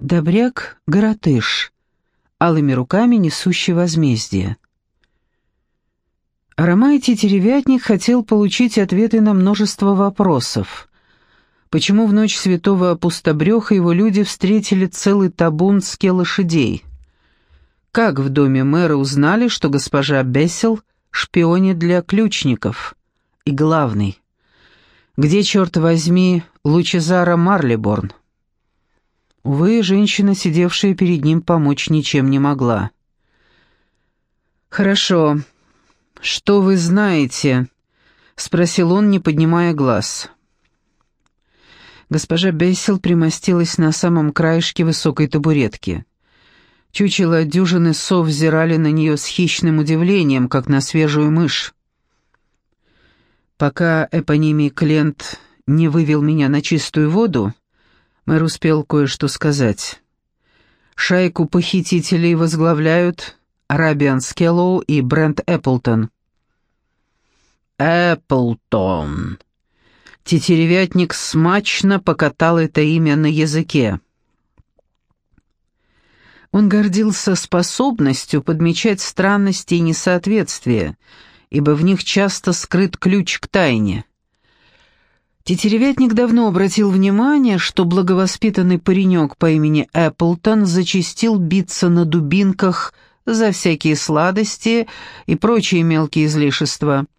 Добряк-горотыш, алыми руками несущий возмездие. Ромай Тетеревятник хотел получить ответы на множество вопросов. Почему в ночь святого пустобреха его люди встретили целый табун ски лошадей? Как в доме мэра узнали, что госпожа Бессел шпионит для ключников? И главный, где, черт возьми, Лучезара Марлиборн? Увы, женщина, сидевшая перед ним, помочь ничем не могла. «Хорошо. Что вы знаете?» — спросил он, не поднимая глаз. Госпожа Бессел примостилась на самом краешке высокой табуретки. Чучело дюжины сов взирали на нее с хищным удивлением, как на свежую мышь. Пока эпонимий Клент не вывел меня на чистую воду, мэр успел кое-что сказать. Шайку похитителей возглавляют Рабиан Скеллоу и Брент Эпплтон. «Эпплтон!» Тетеревятник смачно покатал это имя на языке. Он гордился способностью подмечать странности и несоответствия, ибо в них часто скрыт ключ к тайне. Тетеревятник давно обратил внимание, что благовоспитанный паренек по имени Эпплтон зачастил биться на дубинках за всякие сладости и прочие мелкие излишества —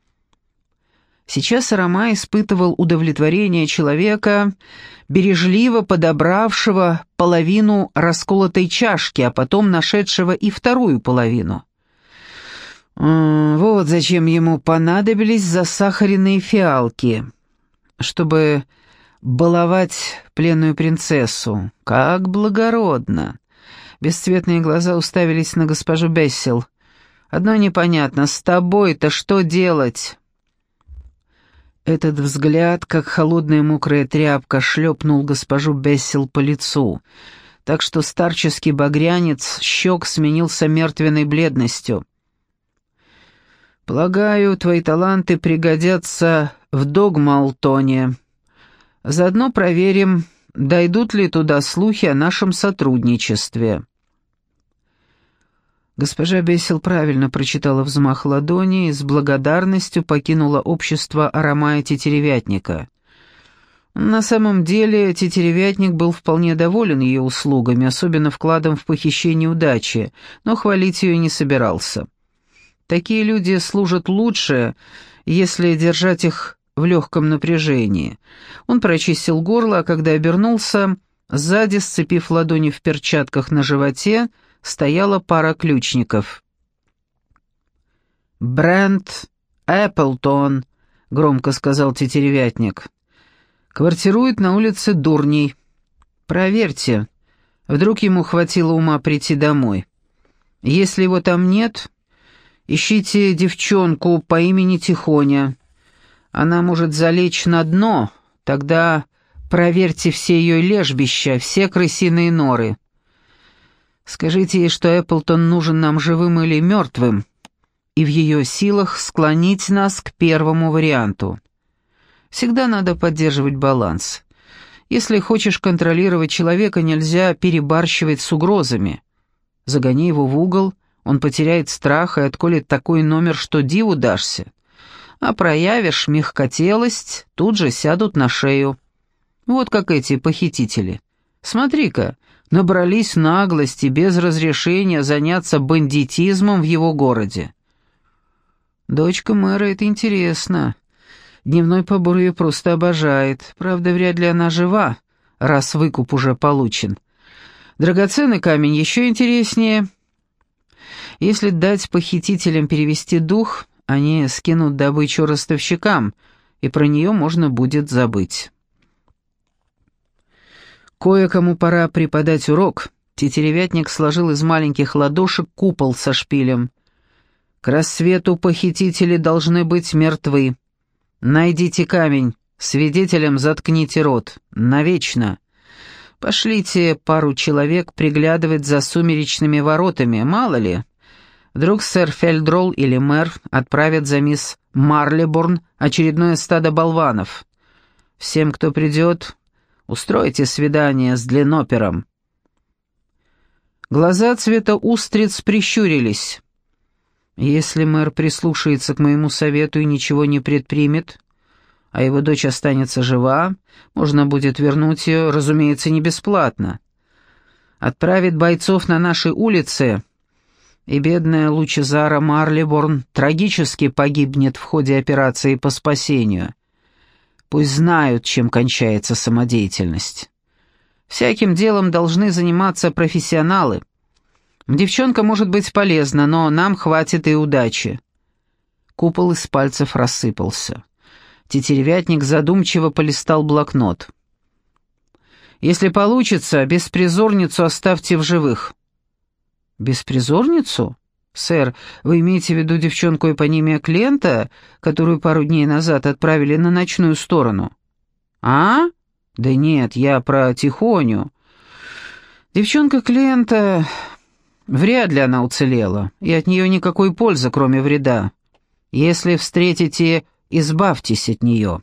Сейчас Рома испытывал удовлетворение человека, бережливо подобравшего половину расколотой чашки, а потом нашедшего и вторую половину. Вот зачем ему понадобились засахаренные фиалки, чтобы баловать пленную принцессу. Как благородно! Бесцветные глаза уставились на госпожу Бессел. «Одно непонятно, с тобой-то что делать?» Этот взгляд, как холодная мокрая тряпка, шлепнул госпожу Бессел по лицу, так что старческий багрянец щек сменился мертвенной бледностью. «Полагаю, твои таланты пригодятся в Догмалтоне. Заодно проверим, дойдут ли туда слухи о нашем сотрудничестве». Госпожа Бесил правильно прочитала взмах ладони и с благодарностью покинула общество Арамая Тетеревятника. На самом деле Тетеревятник был вполне доволен ее услугами, особенно вкладом в похищение удачи, но хвалить ее не собирался. Такие люди служат лучше, если держать их в легком напряжении. Он прочистил горло, а когда обернулся, сзади, сцепив ладони в перчатках на животе, стояла пара ключников. «Брент Эпплтон», — громко сказал тетеревятник. «Квартирует на улице Дурней. Проверьте, вдруг ему хватило ума прийти домой. Если его там нет, ищите девчонку по имени Тихоня. Она может залечь на дно, тогда проверьте все ее лежбища, все крысиные норы». Скажите ей, что Эпплтон нужен нам живым или мертвым, и в ее силах склонить нас к первому варианту. Всегда надо поддерживать баланс. Если хочешь контролировать человека, нельзя перебарщивать с угрозами. Загони его в угол, он потеряет страх и отколет такой номер, что диву дашься. А проявишь мягкотелость, тут же сядут на шею. Вот как эти похитители. Смотри-ка, набрались наглости без разрешения заняться бандитизмом в его городе. Дочка мэра — это интересно. Дневной побор ее просто обожает. Правда, вряд ли она жива, раз выкуп уже получен. Драгоценный камень еще интереснее. Если дать похитителям перевести дух, они скинут добычу ростовщикам, и про нее можно будет забыть. Кое-кому пора преподать урок. Тетеревятник сложил из маленьких ладошек купол со шпилем. К рассвету похитители должны быть мертвы. Найдите камень, свидетелям заткните рот. Навечно. Пошлите пару человек приглядывать за сумеречными воротами, мало ли. Вдруг сэр Фельдролл или мэр отправят за мисс Марлиборн очередное стадо болванов. Всем, кто придет, Устройте свидание с длиннопером. Глаза цвета устриц прищурились. Если мэр прислушается к моему совету и ничего не предпримет, а его дочь останется жива, можно будет вернуть ее, разумеется, не бесплатно. Отправит бойцов на наши улицы, и бедная Лучезара Марлиборн трагически погибнет в ходе операции по спасению. Пусть знают, чем кончается самодеятельность. Всяким делом должны заниматься профессионалы. Девчонка может быть полезна, но нам хватит и удачи. Купол из пальцев рассыпался. Тетеревятник задумчиво полистал блокнот. «Если получится, беспризорницу оставьте в живых». «Беспризорницу? Сэр, вы имеете в виду девчонку эпонимия Клента, которую пару дней назад отправили на ночную сторону?» «А? Да нет, я про Тихоню. Девчонка Клента... Вряд ли она уцелела, и от нее никакой пользы, кроме вреда. Если встретите избавьтесь от нее».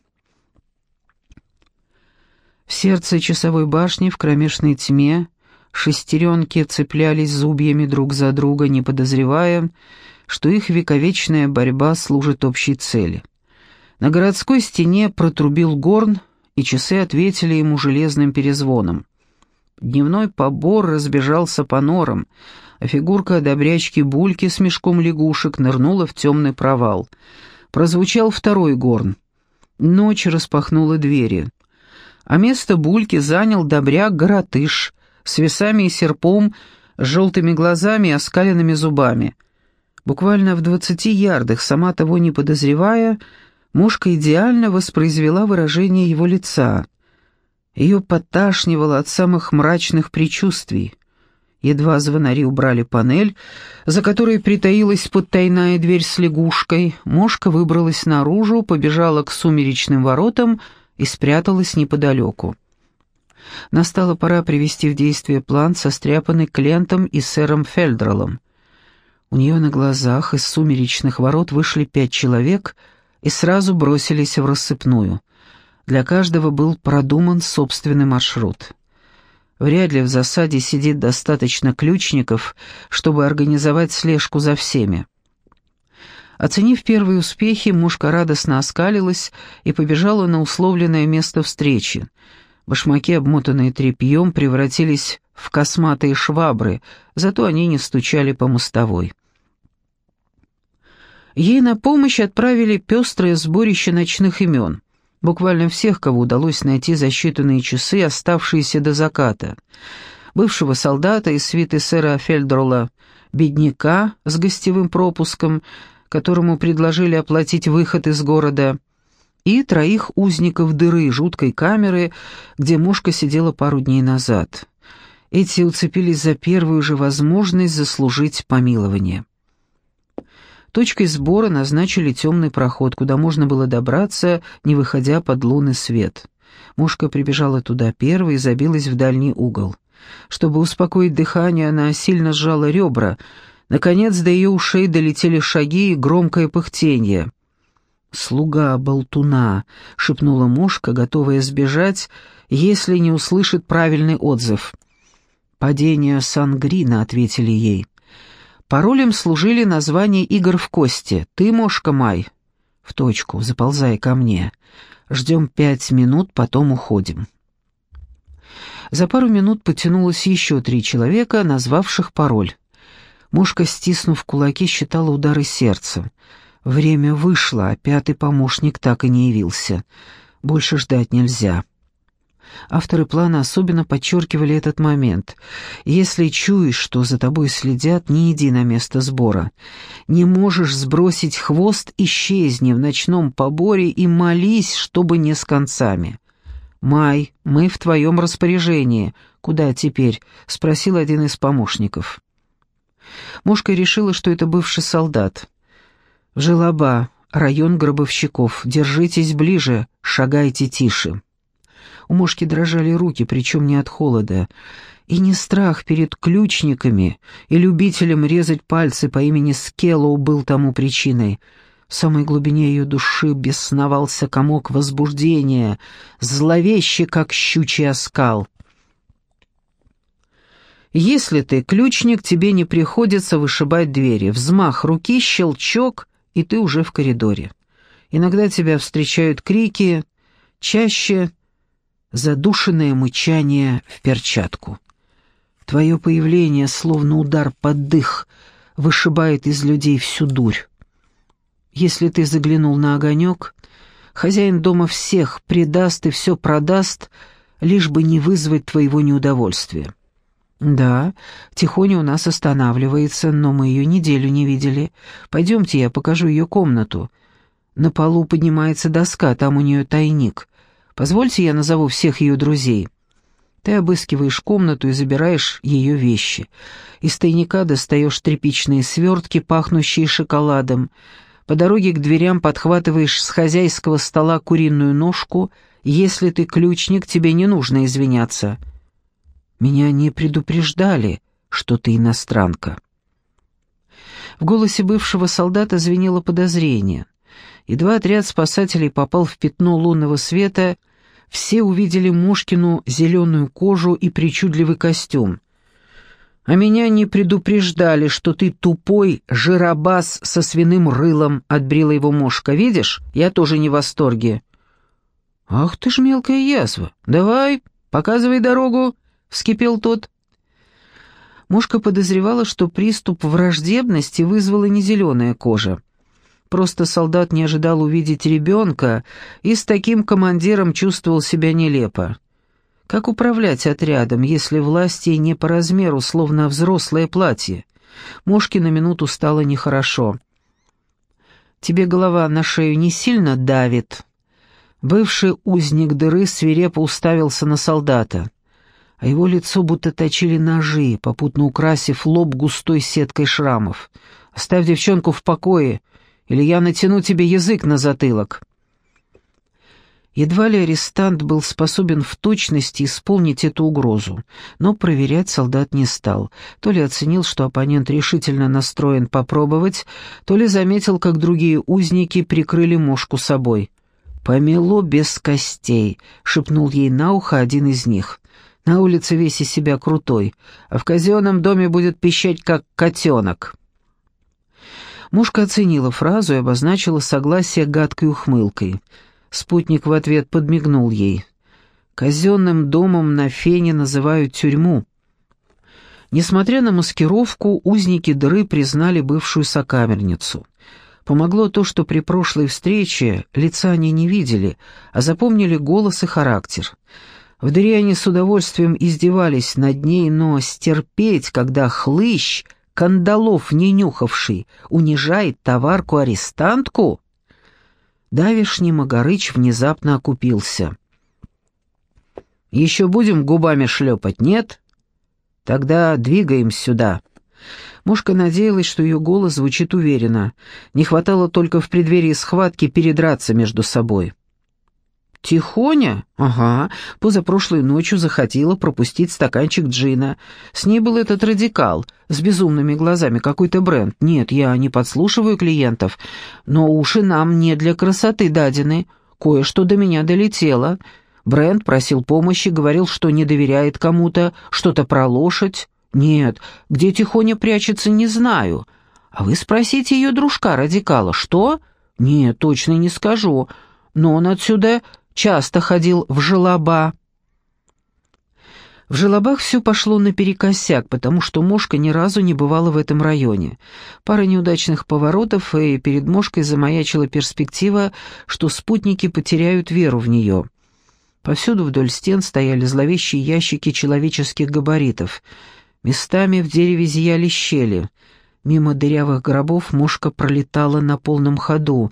В сердце часовой башни в кромешной тьме шестеренки цеплялись зубьями друг за друга, не подозревая, что их вековечная борьба служит общей цели. На городской стене протрубил горн, и часы ответили ему железным перезвоном. Дневной побор разбежался по норам, а фигурка добрячки Бульки с мешком лягушек нырнула в темный провал — Прозвучал второй горн. Ночь распахнула двери. А место Бульки занял добряк-горотыш с весами и серпом, с желтыми глазами и оскаленными зубами. Буквально в двадцати ярдах, сама того не подозревая, мушка идеально воспроизвела выражение его лица. Ее подташнивало от самых мрачных предчувствий. Едва звонари убрали панель, за которой притаилась подтайная дверь с лягушкой, мошка выбралась наружу, побежала к сумеречным воротам и спряталась неподалеку. Настала пора привести в действие план, состряпанный Клентом и сэром Фельдролом. У нее на глазах из сумеречных ворот вышли пять человек и сразу бросились в рассыпную. Для каждого был продуман собственный маршрут. Вряд ли в засаде сидит достаточно ключников, чтобы организовать слежку за всеми. Оценив первые успехи, мушка радостно оскалилась и побежала на условленное место встречи. Башмаки, обмотанные тряпьем, превратились в косматые швабры, зато они не стучали по мостовой. Ей на помощь отправили пестрое сборище ночных имен. Буквально всех, кого удалось найти за считанные часы, оставшиеся до заката. Бывшего солдата из свиты сэра Фельдрола, бедняка с гостевым пропуском, которому предложили оплатить выход из города, и троих узников дыры жуткой камеры, где мушка сидела пару дней назад. Эти уцепились за первую же возможность заслужить помилование. Точкой сбора назначили темный проход, куда можно было добраться, не выходя под лунный свет. Мушка прибежала туда первой и забилась в дальний угол. Чтобы успокоить дыхание, она сильно сжала ребра. Наконец до ее ушей долетели шаги и громкое пыхтенье. «Слуга болтуна», — шепнула мушка, готовая сбежать, если не услышит правильный отзыв. «Падение Сангрина», — ответили ей. Паролем служили названия игр в кости. «Ты, Мошка Май?» «В точку, заползай ко мне. Ждем пять минут, потом уходим». За пару минут потянулось еще три человека, назвавших пароль. Мушка, стиснув кулаки, считала удары сердца. Время вышло, а пятый помощник так и не явился. Больше ждать нельзя. Авторы плана особенно подчеркивали этот момент. Если чуешь, что за тобой следят, не иди на место сбора. Не можешь сбросить хвост, исчезни в ночном поборе и молись, чтобы не с концами. «Май, мы в твоем распоряжении. Куда теперь?» — спросил один из помощников. Мушка решила, что это бывший солдат. «В Желоба, район гробовщиков. Держитесь ближе, шагайте тише». У мушки дрожали руки, причем не от холода. И не страх перед ключниками и любителем резать пальцы по имени Скеллоу был тому причиной. В самой глубине ее души бесновался комок возбуждения, зловеще, как щучий оскал. Если ты ключник, тебе не приходится вышибать двери. Взмах руки, щелчок, и ты уже в коридоре. Иногда тебя встречают крики, чаще задушенное мычание в перчатку. Твое появление, словно удар под дых, вышибает из людей всю дурь. Если ты заглянул на огонек, хозяин дома всех предаст и все продаст, лишь бы не вызвать твоего неудовольствия. «Да, Тихоня у нас останавливается, но мы ее неделю не видели. Пойдемте, я покажу ее комнату. На полу поднимается доска, там у нее тайник. Позвольте, я назову всех ее друзей». Ты обыскиваешь комнату и забираешь ее вещи. Из тайника достаешь тряпичные свертки, пахнущие шоколадом. По дороге к дверям подхватываешь с хозяйского стола куриную ножку. Если ты ключник, тебе не нужно извиняться. Меня не предупреждали, что ты иностранка. В голосе бывшего солдата звенело подозрение. Едва отряд спасателей попал в пятно лунного света, все увидели Мушкину зеленую кожу и причудливый костюм. «А меня не предупреждали, что ты тупой жиробас со свиным рылом», — отбрила его Мошка. «Видишь, я тоже не в восторге». «Ах ты ж мелкая язва! Давай, показывай дорогу!» — вскипел тот. Мушка подозревала, что приступ враждебности вызвала не зеленая кожа. Просто солдат не ожидал увидеть ребенка и с таким командиром чувствовал себя нелепо. Как управлять отрядом, если власти не по размеру, словно взрослое платье? Мушке на минуту стало нехорошо. «Тебе голова на шею не сильно давит?» Бывший узник дыры свирепо уставился на солдата а его лицо будто точили ножи, попутно украсив лоб густой сеткой шрамов. «Оставь девчонку в покое, или я натяну тебе язык на затылок». Едва ли арестант был способен в точности исполнить эту угрозу, но проверять солдат не стал. То ли оценил, что оппонент решительно настроен попробовать, то ли заметил, как другие узники прикрыли мошку собой. «Помело без костей», — шепнул ей на ухо один из них. На улице весь из себя крутой, а в казенном доме будет пищать, как котенок». Мушка оценила фразу и обозначила согласие гадкой ухмылкой. Спутник в ответ подмигнул ей. «Казенным домом на фене называют тюрьму». Несмотря на маскировку, узники дыры признали бывшую сокамерницу. Помогло то, что при прошлой встрече лица они не видели, а запомнили голос и характер — в дыре они с удовольствием издевались над ней, но стерпеть, когда хлыщ, кандалов не нюхавший, унижает товарку-арестантку... Давишний Магарыч внезапно окупился. «Еще будем губами шлепать, нет? Тогда двигаем сюда». Мушка надеялась, что ее голос звучит уверенно. Не хватало только в преддверии схватки передраться между собой. «Тихоня? Ага, позапрошлой ночью захотела пропустить стаканчик джина. С ней был этот радикал, с безумными глазами, какой-то бренд. Нет, я не подслушиваю клиентов, но уши нам не для красоты дадены. Кое-что до меня долетело. Бренд просил помощи, говорил, что не доверяет кому-то, что-то про лошадь. Нет, где Тихоня прячется, не знаю. А вы спросите ее дружка-радикала, что? Нет, точно не скажу» но он отсюда часто ходил в желоба. В желобах все пошло наперекосяк, потому что Мошка ни разу не бывала в этом районе. Пара неудачных поворотов, и перед Мошкой замаячила перспектива, что спутники потеряют веру в нее. Повсюду вдоль стен стояли зловещие ящики человеческих габаритов. Местами в дереве зияли щели. Мимо дырявых гробов Мошка пролетала на полном ходу,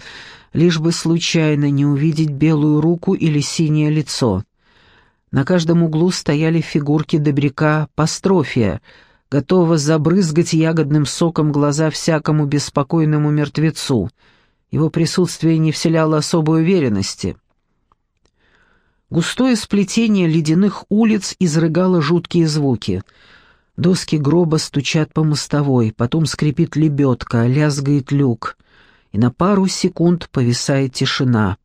лишь бы случайно не увидеть белую руку или синее лицо. На каждом углу стояли фигурки добряка Пастрофия, готового забрызгать ягодным соком глаза всякому беспокойному мертвецу. Его присутствие не вселяло особой уверенности. Густое сплетение ледяных улиц изрыгало жуткие звуки. Доски гроба стучат по мостовой, потом скрипит лебедка, лязгает люк и на пару секунд повисает тишина.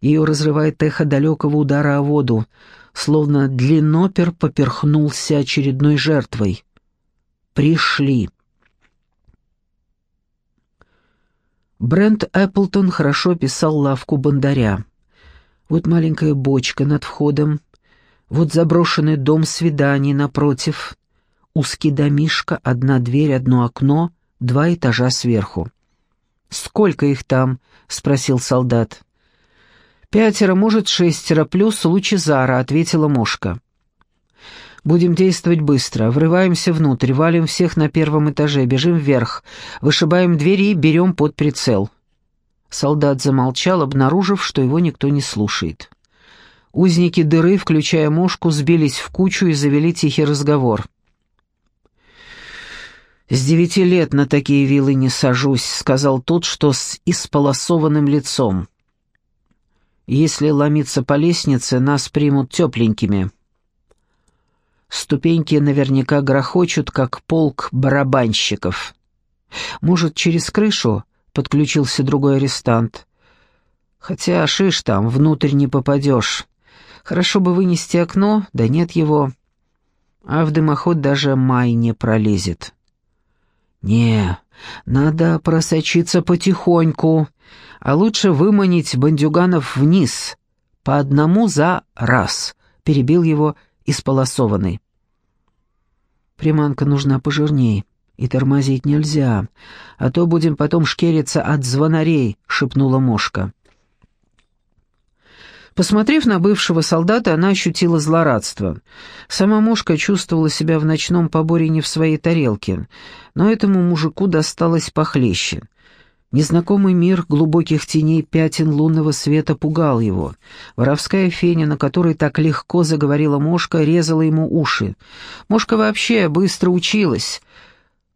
Ее разрывает эхо далекого удара о воду, словно длиннопер поперхнулся очередной жертвой. Пришли. Брент Эпплтон хорошо писал лавку бандаря. Вот маленькая бочка над входом, вот заброшенный дом свиданий напротив, узкий домишко, одна дверь, одно окно, два этажа сверху. «Сколько их там?» — спросил солдат. «Пятеро, может, шестеро, плюс Лучезара», — ответила мушка. «Будем действовать быстро. Врываемся внутрь, валим всех на первом этаже, бежим вверх, вышибаем двери и берем под прицел». Солдат замолчал, обнаружив, что его никто не слушает. Узники дыры, включая мушку, сбились в кучу и завели тихий разговор. «С девяти лет на такие вилы не сажусь», — сказал тот, что с исполосованным лицом. Если ломиться по лестнице, нас примут тепленькими. Ступеньки наверняка грохочут, как полк барабанщиков. Может, через крышу подключился другой арестант. Хотя, шиш там, внутрь не попадешь. Хорошо бы вынести окно, да нет его. А в дымоход даже май не пролезет. «Не, надо просочиться потихоньку», а лучше выманить бандюганов вниз, по одному за раз», — перебил его исполосованный. «Приманка нужна пожирней, и тормозить нельзя, а то будем потом шкериться от звонарей», — шепнула Мошка. Посмотрев на бывшего солдата, она ощутила злорадство. Сама мушка чувствовала себя в ночном поборе не в своей тарелке, но этому мужику досталось похлеще — Незнакомый мир глубоких теней пятен лунного света пугал его. Воровская феня, на которой так легко заговорила Мошка, резала ему уши. Мошка вообще быстро училась.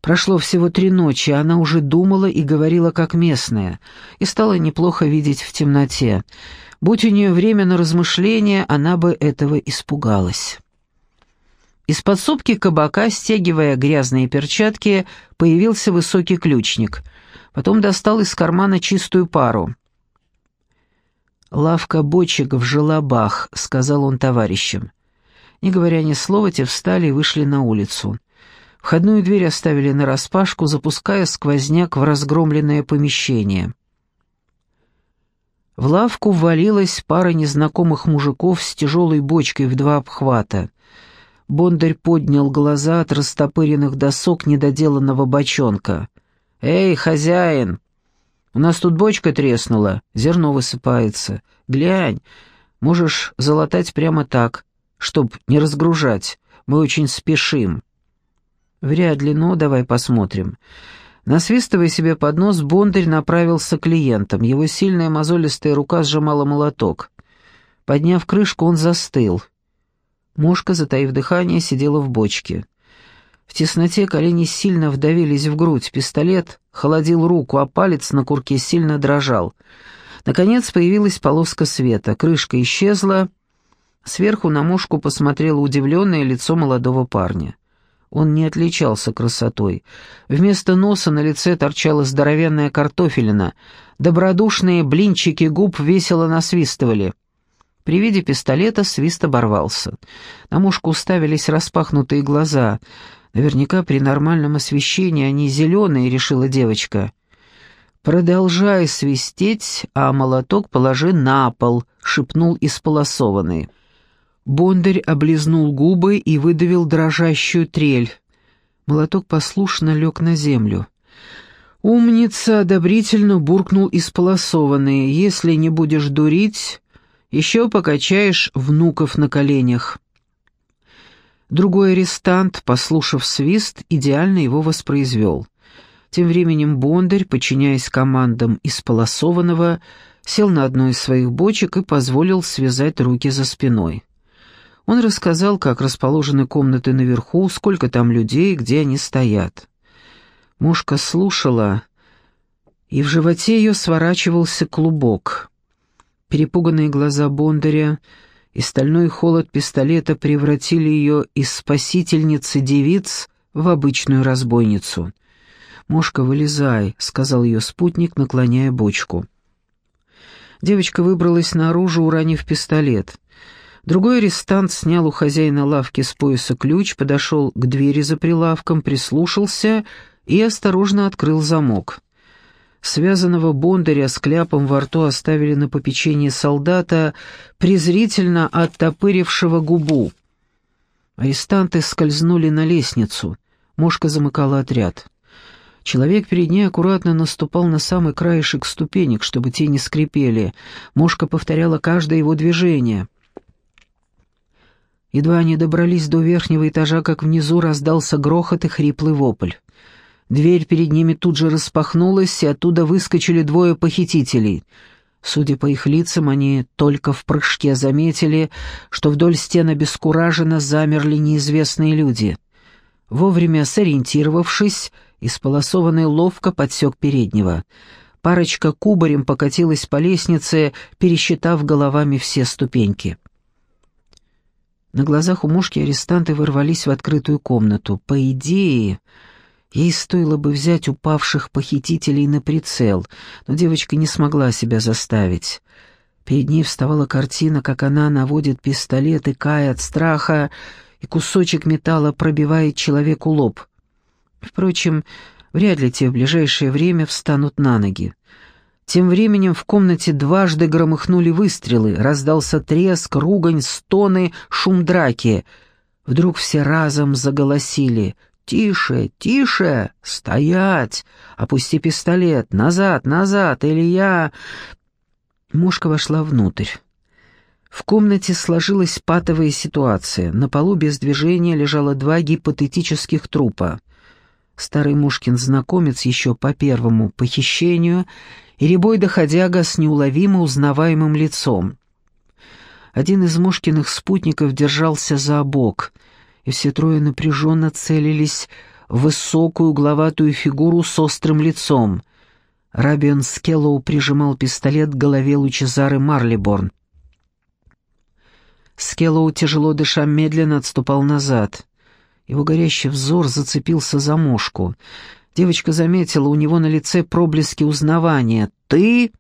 Прошло всего три ночи, а она уже думала и говорила как местная, и стала неплохо видеть в темноте. Будь у нее время на размышления, она бы этого испугалась. Из подсобки кабака, стягивая грязные перчатки, появился высокий ключник — Потом достал из кармана чистую пару. «Лавка бочек в желобах», — сказал он товарищам. Не говоря ни слова, те встали и вышли на улицу. Входную дверь оставили нараспашку, запуская сквозняк в разгромленное помещение. В лавку ввалилась пара незнакомых мужиков с тяжелой бочкой в два обхвата. Бондарь поднял глаза от растопыренных досок недоделанного бочонка. «Эй, хозяин! У нас тут бочка треснула, зерно высыпается. Глянь, можешь залатать прямо так, чтоб не разгружать. Мы очень спешим». «Вряд ли, но давай посмотрим». Насвистывая себе под нос, Бондарь направился к клиентам. Его сильная мозолистая рука сжимала молоток. Подняв крышку, он застыл. Мошка, затаив дыхание, сидела в бочке. В тесноте колени сильно вдавились в грудь, пистолет холодил руку, а палец на курке сильно дрожал. Наконец появилась полоска света, крышка исчезла. Сверху на мушку посмотрело удивленное лицо молодого парня. Он не отличался красотой. Вместо носа на лице торчала здоровенная картофелина. Добродушные блинчики губ весело насвистывали. При виде пистолета свист оборвался. На мушку уставились распахнутые глаза — Наверняка при нормальном освещении они зеленые, решила девочка. «Продолжай свистеть, а молоток положи на пол», — шепнул исполосованный. Бондарь облизнул губы и выдавил дрожащую трель. Молоток послушно лег на землю. «Умница!» — одобрительно буркнул исполосованный. «Если не будешь дурить, еще покачаешь внуков на коленях». Другой арестант, послушав свист, идеально его воспроизвел. Тем временем Бондарь, подчиняясь командам исполосованного, сел на одну из своих бочек и позволил связать руки за спиной. Он рассказал, как расположены комнаты наверху, сколько там людей, где они стоят. Мушка слушала, и в животе ее сворачивался клубок. Перепуганные глаза Бондаря и стальной холод пистолета превратили ее из спасительницы девиц в обычную разбойницу. «Мошка, вылезай», — сказал ее спутник, наклоняя бочку. Девочка выбралась наружу, уронив пистолет. Другой арестант снял у хозяина лавки с пояса ключ, подошел к двери за прилавком, прислушался и осторожно открыл замок. Связанного бондаря с кляпом во рту оставили на попечении солдата, презрительно оттопырившего губу. Арестанты скользнули на лестницу. Мошка замыкала отряд. Человек перед ней аккуратно наступал на самый краешек ступенек, чтобы те не скрипели. Мошка повторяла каждое его движение. Едва они добрались до верхнего этажа, как внизу раздался грохот и хриплый вопль. Дверь перед ними тут же распахнулась, и оттуда выскочили двое похитителей. Судя по их лицам, они только в прыжке заметили, что вдоль стен обескураженно замерли неизвестные люди. Вовремя сориентировавшись, исполосованный ловко подсек переднего. Парочка кубарем покатилась по лестнице, пересчитав головами все ступеньки. На глазах у мушки арестанты ворвались в открытую комнату. По идее, ей стоило бы взять упавших похитителей на прицел, но девочка не смогла себя заставить. Перед ней вставала картина, как она наводит пистолет, и кая от страха, и кусочек металла пробивает человеку лоб. Впрочем, вряд ли те в ближайшее время встанут на ноги. Тем временем в комнате дважды громыхнули выстрелы, раздался треск, ругань, стоны, шум драки. Вдруг все разом заголосили «Тише, тише! Стоять! Опусти пистолет! Назад, назад! Или я...» Мушка вошла внутрь. В комнате сложилась патовая ситуация. На полу без движения лежало два гипотетических трупа. Старый Мушкин знакомец еще по первому похищению и рябой доходяга с неуловимо узнаваемым лицом. Один из Мушкиных спутников держался за бок, и все трое напряженно целились в высокую угловатую фигуру с острым лицом. Рабион Скеллоу прижимал пистолет к голове Лучезары Марлиборн. Скеллоу, тяжело дыша, медленно отступал назад. Его горящий взор зацепился за мушку — Девочка заметила у него на лице проблески узнавания. «Ты...»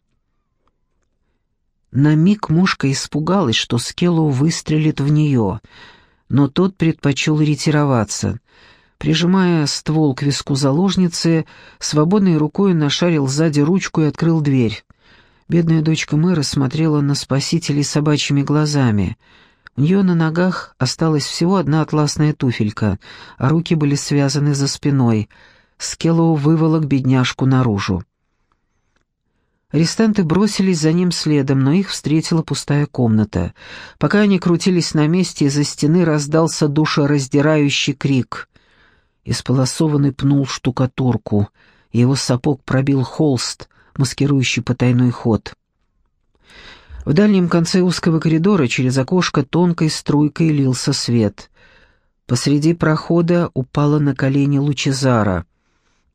На миг мушка испугалась, что Скеллоу выстрелит в нее, но тот предпочел ретироваться. Прижимая ствол к виску заложницы, свободной рукой нашарил сзади ручку и открыл дверь. Бедная дочка мэра смотрела на спасителей собачьими глазами. У нее на ногах осталась всего одна атласная туфелька, а руки были связаны за спиной — Скеллоу выволок бедняжку наружу. Арестанты бросились за ним следом, но их встретила пустая комната. Пока они крутились на месте, из-за стены раздался душераздирающий крик. Исполосованный пнул штукатурку, и его сапог пробил холст, маскирующий потайной ход. В дальнем конце узкого коридора через окошко тонкой струйкой лился свет. Посреди прохода упала на колени Лучезара —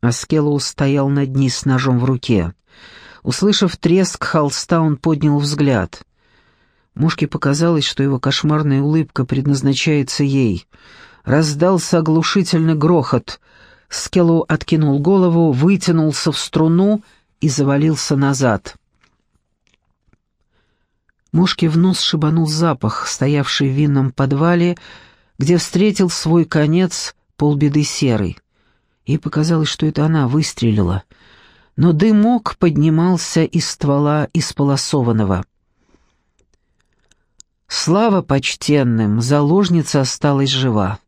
А Скеллоу стоял над ней с ножом в руке. Услышав треск холста, он поднял взгляд. Мушке показалось, что его кошмарная улыбка предназначается ей. Раздался оглушительный грохот. Скеллоу откинул голову, вытянулся в струну и завалился назад. Мушке в нос шибанул запах, стоявший в винном подвале, где встретил свой конец полбеды серый. Ей показалось, что это она выстрелила. Но дымок поднимался из ствола исполосованного. Слава почтенным, заложница осталась жива.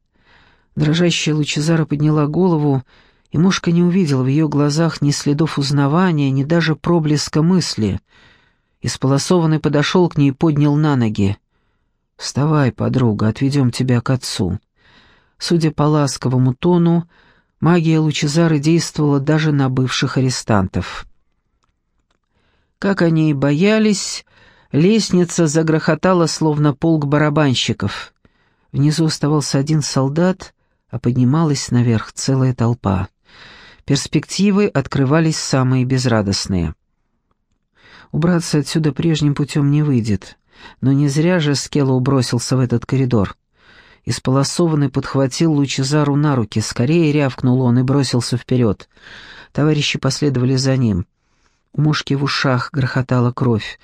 Дрожащая Лучезара подняла голову, и мушка не увидела в ее глазах ни следов узнавания, ни даже проблеска мысли. Исполосованный подошел к ней и поднял на ноги. «Вставай, подруга, отведем тебя к отцу». Судя по ласковому тону, Магия Лучезары действовала даже на бывших арестантов. Как они и боялись, лестница загрохотала, словно полк барабанщиков. Внизу оставался один солдат, а поднималась наверх целая толпа. Перспективы открывались самые безрадостные. Убраться отсюда прежним путем не выйдет, но не зря же Скеллоу бросился в этот коридор. Исполосованный подхватил Лучезару на руки. Скорее рявкнул он и бросился вперед. Товарищи последовали за ним. У мушки в ушах грохотала кровь,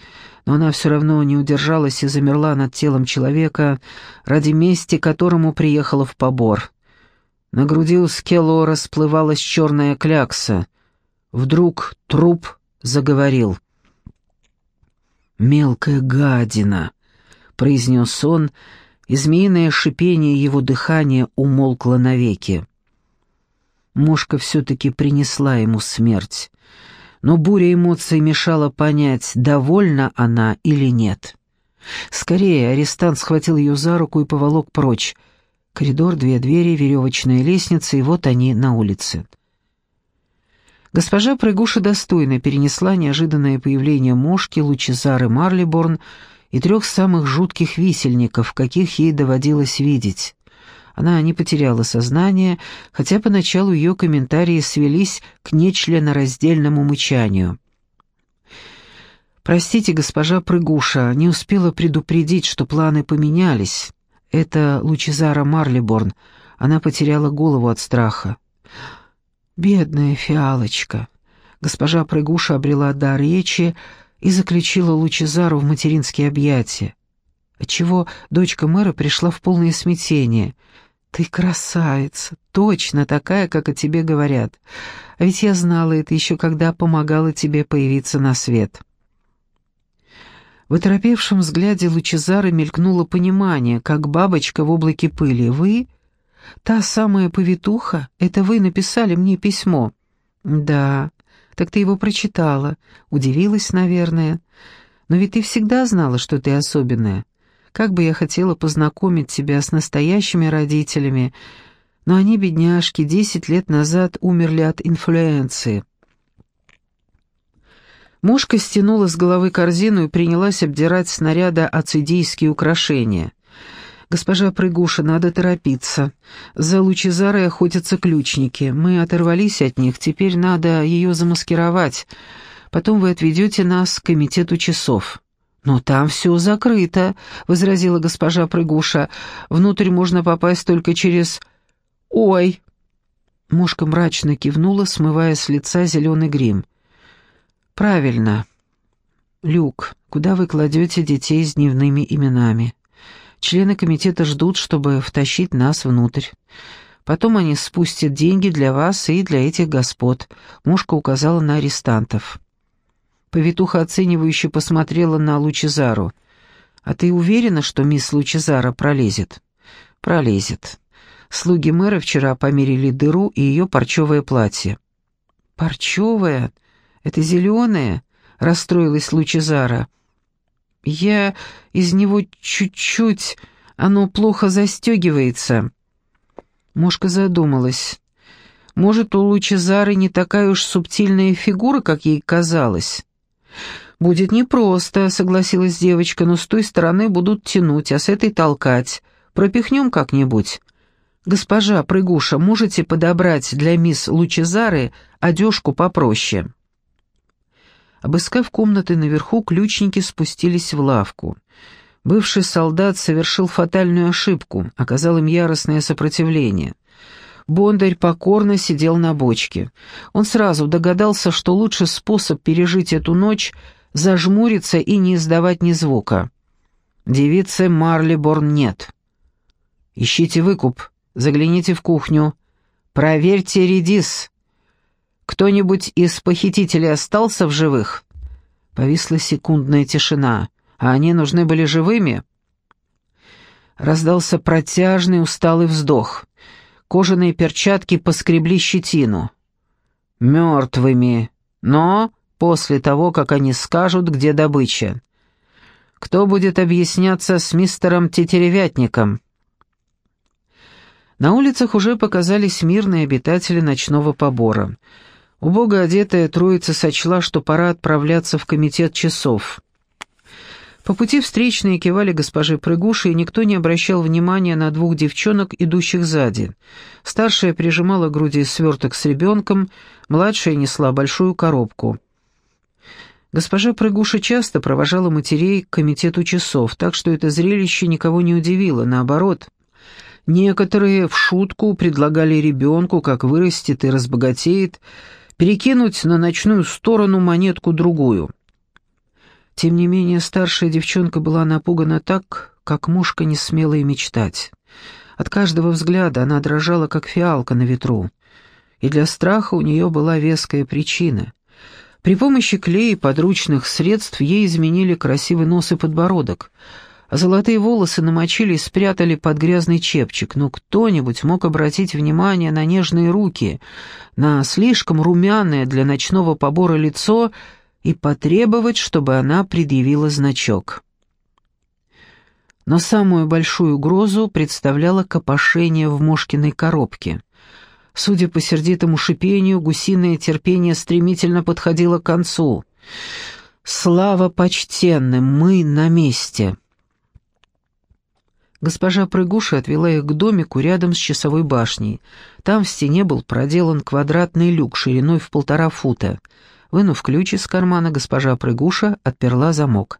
но она все равно не удержалась и замерла над телом человека, ради мести которому приехала в побор. На груди у Скелло расплывалась черная клякса. Вдруг труп заговорил. «Мелкая гадина!» — произнес он, и змеиное шипение его дыхания умолкло навеки. Мошка все-таки принесла ему смерть, но буря эмоций мешала понять, довольна она или нет. Скорее, арестант схватил ее за руку и поволок прочь. Коридор, две двери, веревочная лестница, и вот они на улице. Госпожа Прыгуша достойно перенесла неожиданное появление мошки Лучезары Марлиборн и трех самых жутких висельников, каких ей доводилось видеть. Она не потеряла сознание, хотя поначалу ее комментарии свелись к нечленораздельному мычанию. «Простите, госпожа Прыгуша, не успела предупредить, что планы поменялись. Это Лучезара Марлиборн. Она потеряла голову от страха». «Бедная фиалочка!» Госпожа Прыгуша обрела дар речи и заключила Лучезару в материнские объятия, отчего дочка мэра пришла в полное смятение — «Ты красавица, точно такая, как о тебе говорят. А ведь я знала это еще, когда помогала тебе появиться на свет». В оторопевшем взгляде Лучезары мелькнуло понимание, как бабочка в облаке пыли. «Вы? Та самая повитуха? Это вы написали мне письмо?» «Да, так ты его прочитала. Удивилась, наверное. Но ведь ты всегда знала, что ты особенная. Как бы я хотела познакомить тебя с настоящими родителями, но они, бедняжки, десять лет назад умерли от инфлюенции. Мушка стянула с головы корзину и принялась обдирать снаряда ацидийские украшения. «Госпожа Прыгуша, надо торопиться. За Лучезарой охотятся ключники. Мы оторвались от них, теперь надо ее замаскировать. Потом вы отведете нас к комитету часов». «Но там все закрыто», — возразила госпожа Прыгуша. «Внутрь можно попасть только через...» «Ой!» Мушка мрачно кивнула, смывая с лица зеленый грим. «Правильно. Люк, куда вы кладете детей с дневными именами? Члены комитета ждут, чтобы втащить нас внутрь. Потом они спустят деньги для вас и для этих господ», — Мушка указала на арестантов. Повитуха оценивающе посмотрела на Лучезару. «А ты уверена, что мисс Лучезара пролезет?» «Пролезет. Слуги мэра вчера померили дыру и ее парчевое платье». «Парчевое? Это зеленое?» — расстроилась Лучезара. «Я из него чуть-чуть... Оно плохо застегивается». Мошка задумалась. «Может, у Лучезары не такая уж субтильная фигура, как ей казалось?» «Будет непросто», — согласилась девочка, «но с той стороны будут тянуть, а с этой толкать. Пропихнем как-нибудь». «Госпожа Прыгуша, можете подобрать для мисс Лучезары одежку попроще?» Обыскав комнаты наверху, ключники спустились в лавку. Бывший солдат совершил фатальную ошибку, оказал им яростное сопротивление. Бондарь покорно сидел на бочке. Он сразу догадался, что лучший способ пережить эту ночь — зажмуриться и не издавать ни звука. Девицы Марлиборн нет. Ищите выкуп, загляните в кухню, проверьте редис. Кто-нибудь из похитителей остался в живых? Повисла секундная тишина. А они нужны были живыми? Раздался протяжный усталый вздох. Кожаные перчатки поскребли щетину. «Мертвыми, но после того, как они скажут, где добыча. Кто будет объясняться с мистером Тетеревятником? На улицах уже показались мирные обитатели ночного побора. Убого одетая троица сочла, что пора отправляться в комитет часов. По пути встречные кивали госпожи Прыгуши, и никто не обращал внимания на двух девчонок, идущих сзади. Старшая прижимала к груди сверток с ребенком, младшая несла большую коробку. Госпожа Прыгуша часто провожала матерей к комитету часов, так что это зрелище никого не удивило, наоборот. Некоторые в шутку предлагали ребенку, как вырастет и разбогатеет, перекинуть на ночную сторону монетку-другую. Тем не менее, старшая девчонка была напугана так, как мушка не смела и мечтать. От каждого взгляда она дрожала, как фиалка на ветру. И для страха у нее была веская причина. При помощи клея и подручных средств ей изменили красивый нос и подбородок, золотые волосы намочили и спрятали под грязный чепчик, но кто-нибудь мог обратить внимание на нежные руки, на слишком румяное для ночного побора лицо и потребовать, чтобы она предъявила значок. Но самую большую угрозу представляло копошение в Мошкиной коробке. Судя по сердитому шипению, гусиное терпение стремительно подходило к концу. «Слава почтенным, мы на месте!» Госпожа Прыгуша отвела их к домику рядом с часовой башней. Там в стене был проделан квадратный люк шириной в полтора фута. Вынув ключ из кармана, госпожа Прыгуша отперла замок.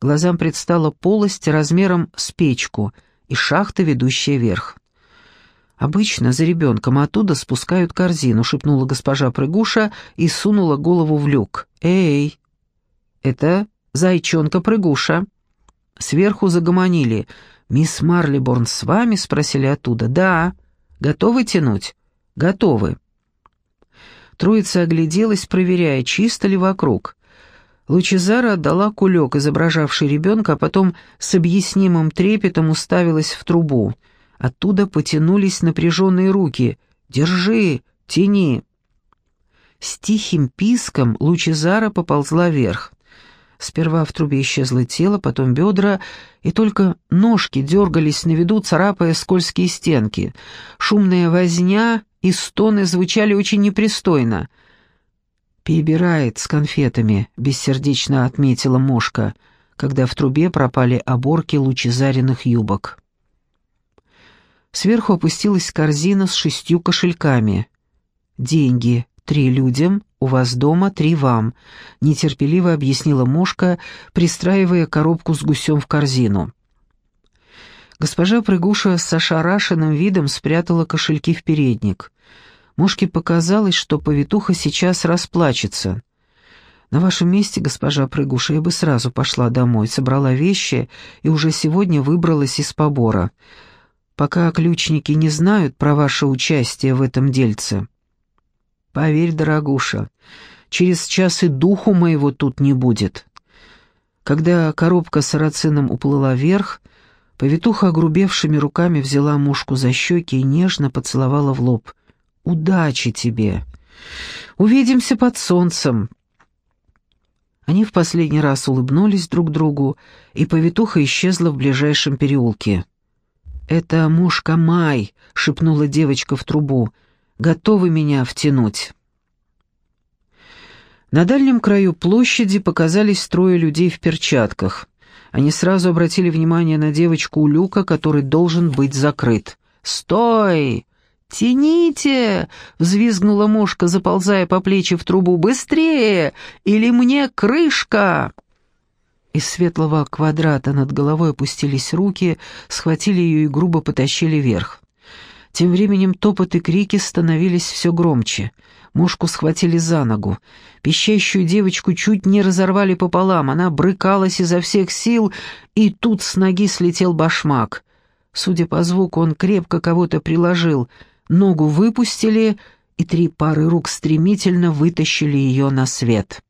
Глазам предстала полость размером с печку и шахта, ведущая вверх. «Обычно за ребенком оттуда спускают корзину», — шепнула госпожа Прыгуша и сунула голову в люк. «Эй, это зайчонка Прыгуша». Сверху загомонили. «Мисс Марлиборн с вами?» — спросили оттуда. «Да». «Готовы тянуть?» «Готовы». Троица огляделась, проверяя, чисто ли вокруг. Лучезара отдала кулек, изображавший ребенка, а потом с объяснимым трепетом уставилась в трубу. Оттуда потянулись напряженные руки. «Держи! Тяни!» С тихим писком Лучезара поползла вверх. Сперва в трубе исчезло тело, потом бедра, и только ножки дергались на виду, царапая скользкие стенки. Шумная возня и стоны звучали очень непристойно — «Перебирает с конфетами», — бессердечно отметила Мошка, когда в трубе пропали оборки лучезаренных юбок. Сверху опустилась корзина с шестью кошельками. «Деньги. Три людям, у вас дома, три вам», — нетерпеливо объяснила Мошка, пристраивая коробку с гусем в корзину. Госпожа Прыгуша с ошарашенным видом спрятала кошельки в передник. Мушке показалось, что повитуха сейчас расплачется. На вашем месте, госпожа Прыгуша, я бы сразу пошла домой, собрала вещи и уже сегодня выбралась из побора. Пока ключники не знают про ваше участие в этом дельце. Поверь, дорогуша, через час и духу моего тут не будет. Когда коробка с арацином уплыла вверх, повитуха огрубевшими руками взяла мушку за щеки и нежно поцеловала в лоб. Удачи тебе! Увидимся под солнцем!» Они в последний раз улыбнулись друг другу, и повитуха исчезла в ближайшем переулке. «Это мушка Май», — шепнула девочка в трубу. «Готовы меня втянуть?» На дальнем краю площади показались трое людей в перчатках. Они сразу обратили внимание на девочку у люка, который должен быть закрыт. «Стой!» «Тяните!» — взвизгнула мушка, заползая по плечи в трубу. «Быстрее! Или мне крышка!» Из светлого квадрата над головой опустились руки, схватили ее и грубо потащили вверх. Тем временем топот и крики становились все громче. Мушку схватили за ногу. Пищащую девочку чуть не разорвали пополам. Она брыкалась изо всех сил, и тут с ноги слетел башмак. Судя по звуку, он крепко кого-то приложил — Ногу выпустили, и три пары рук стремительно вытащили ее на свет.